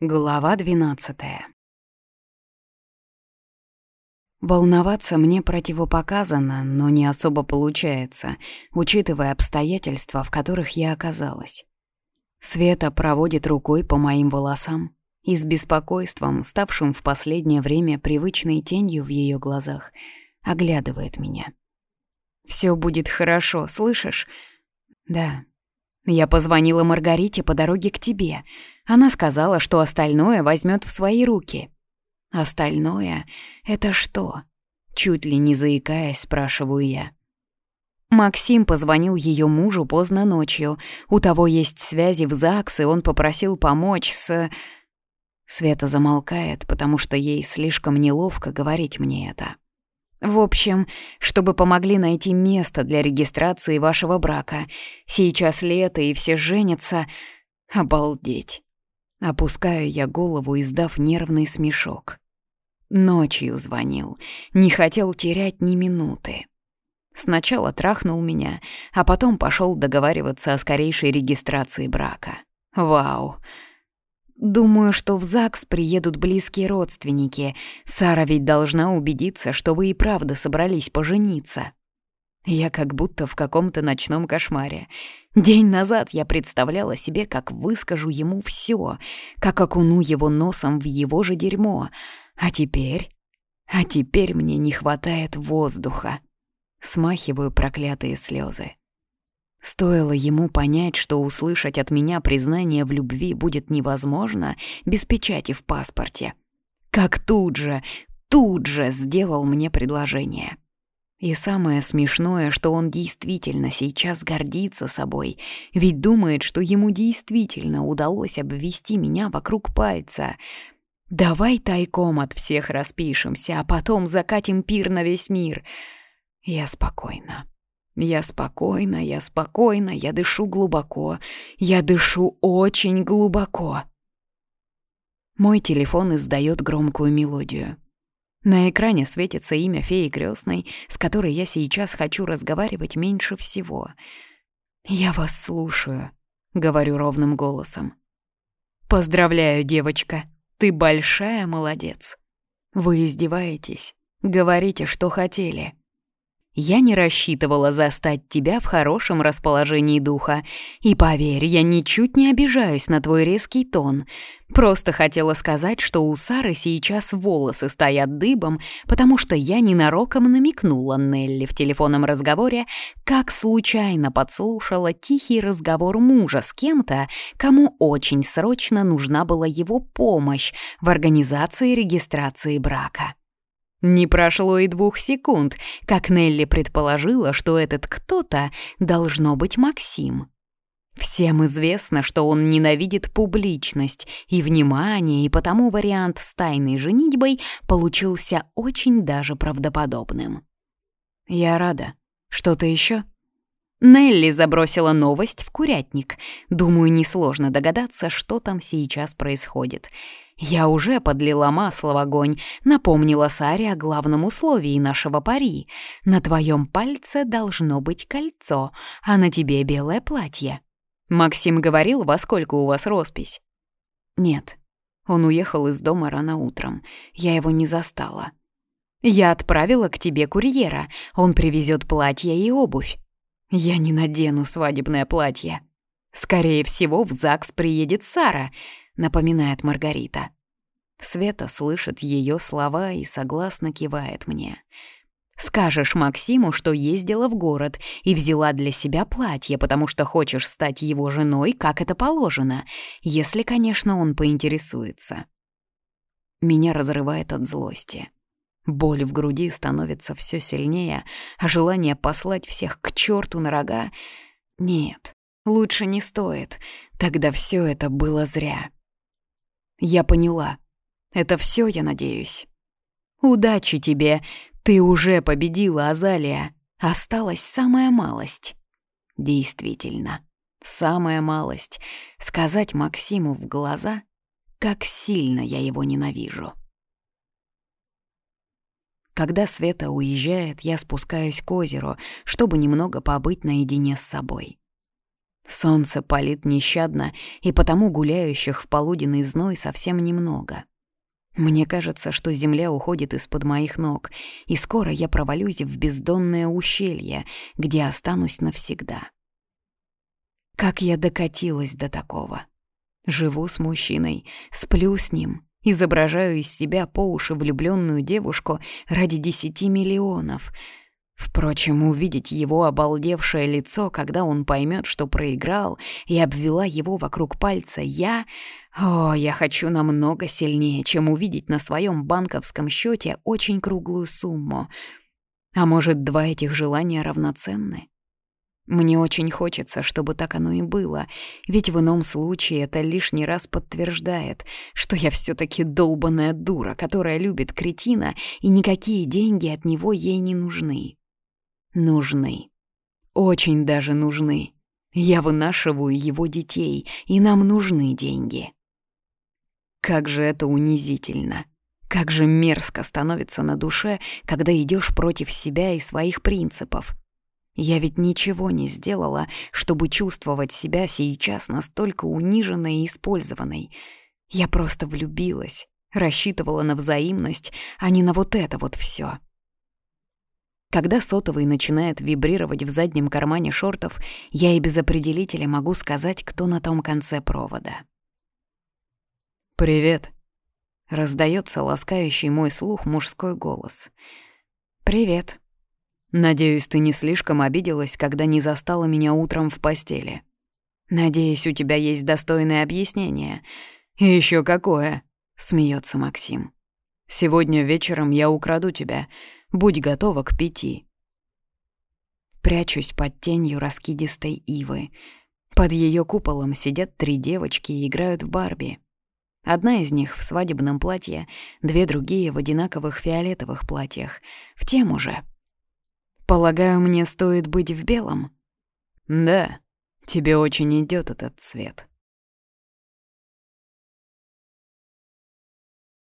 Глава двенадцатая. Волноваться мне противопоказано, но не особо получается, учитывая обстоятельства, в которых я оказалась. Света проводит рукой по моим волосам и с беспокойством, ставшим в последнее время привычной тенью в ее глазах, оглядывает меня. Все будет хорошо, слышишь?» «Да». «Я позвонила Маргарите по дороге к тебе. Она сказала, что остальное возьмет в свои руки». «Остальное — это что?» Чуть ли не заикаясь, спрашиваю я. Максим позвонил ее мужу поздно ночью. У того есть связи в ЗАГС, и он попросил помочь с... Света замолкает, потому что ей слишком неловко говорить мне это. В общем, чтобы помогли найти место для регистрации вашего брака. Сейчас лето, и все женятся. Обалдеть. Опускаю я голову, издав нервный смешок. Ночью звонил, не хотел терять ни минуты. Сначала трахнул меня, а потом пошел договариваться о скорейшей регистрации брака. Вау! Думаю, что в ЗАГС приедут близкие родственники. Сара ведь должна убедиться, что вы и правда собрались пожениться. Я как будто в каком-то ночном кошмаре. День назад я представляла себе, как выскажу ему все, как окуну его носом в его же дерьмо. А теперь... А теперь мне не хватает воздуха. Смахиваю проклятые слезы. Стоило ему понять, что услышать от меня признание в любви будет невозможно без печати в паспорте. Как тут же, тут же сделал мне предложение. И самое смешное, что он действительно сейчас гордится собой, ведь думает, что ему действительно удалось обвести меня вокруг пальца. «Давай тайком от всех распишемся, а потом закатим пир на весь мир». Я спокойна. Я спокойна, я спокойна, я дышу глубоко. Я дышу очень глубоко. Мой телефон издает громкую мелодию. На экране светится имя феи крестной, с которой я сейчас хочу разговаривать меньше всего. «Я вас слушаю», — говорю ровным голосом. «Поздравляю, девочка, ты большая молодец. Вы издеваетесь, говорите, что хотели». Я не рассчитывала застать тебя в хорошем расположении духа. И поверь, я ничуть не обижаюсь на твой резкий тон. Просто хотела сказать, что у Сары сейчас волосы стоят дыбом, потому что я ненароком намекнула Нелли в телефонном разговоре, как случайно подслушала тихий разговор мужа с кем-то, кому очень срочно нужна была его помощь в организации регистрации брака. Не прошло и двух секунд, как Нелли предположила, что этот кто-то должно быть Максим. Всем известно, что он ненавидит публичность и внимание, и потому вариант с тайной женитьбой получился очень даже правдоподобным. «Я рада. Что-то еще? Нелли забросила новость в курятник. Думаю, несложно догадаться, что там сейчас происходит. Я уже подлила масло в огонь, напомнила Саре о главном условии нашего пари. На твоем пальце должно быть кольцо, а на тебе белое платье. Максим говорил, во сколько у вас роспись? Нет. Он уехал из дома рано утром. Я его не застала. Я отправила к тебе курьера. Он привезет платье и обувь. Я не надену свадебное платье. Скорее всего, в ЗАГС приедет Сара — напоминает Маргарита. Света слышит ее слова и согласно кивает мне. «Скажешь Максиму, что ездила в город и взяла для себя платье, потому что хочешь стать его женой, как это положено, если, конечно, он поинтересуется». Меня разрывает от злости. Боль в груди становится все сильнее, а желание послать всех к черту на рога... Нет, лучше не стоит, тогда все это было зря. Я поняла. Это все, я надеюсь. Удачи тебе. Ты уже победила, Азалия. Осталась самая малость. Действительно, самая малость. Сказать Максиму в глаза, как сильно я его ненавижу. Когда Света уезжает, я спускаюсь к озеру, чтобы немного побыть наедине с собой. Солнце палит нещадно, и потому гуляющих в полуденный зной совсем немного. Мне кажется, что земля уходит из-под моих ног, и скоро я провалюсь в бездонное ущелье, где останусь навсегда. Как я докатилась до такого? Живу с мужчиной, сплю с ним, изображаю из себя по уши влюбленную девушку ради десяти миллионов — Впрочем, увидеть его обалдевшее лицо, когда он поймет, что проиграл, и обвела его вокруг пальца я... О, я хочу намного сильнее, чем увидеть на своем банковском счете очень круглую сумму. А может, два этих желания равноценны? Мне очень хочется, чтобы так оно и было, ведь в ином случае это лишний раз подтверждает, что я все таки долбаная дура, которая любит кретина, и никакие деньги от него ей не нужны. Нужны. Очень даже нужны. Я вынашиваю его детей, и нам нужны деньги. Как же это унизительно. Как же мерзко становится на душе, когда идешь против себя и своих принципов. Я ведь ничего не сделала, чтобы чувствовать себя сейчас настолько униженной и использованной. Я просто влюбилась, рассчитывала на взаимность, а не на вот это вот все. Когда сотовый начинает вибрировать в заднем кармане шортов, я и без определителя могу сказать, кто на том конце провода. «Привет», — раздается ласкающий мой слух мужской голос. «Привет». «Надеюсь, ты не слишком обиделась, когда не застала меня утром в постели». «Надеюсь, у тебя есть достойное объяснение». «И ещё какое?» — смеется Максим. «Сегодня вечером я украду тебя. Будь готова к пяти». Прячусь под тенью раскидистой ивы. Под ее куполом сидят три девочки и играют в Барби. Одна из них в свадебном платье, две другие в одинаковых фиолетовых платьях. В тему же. Полагаю, мне стоит быть в белом? Да, тебе очень идет этот цвет.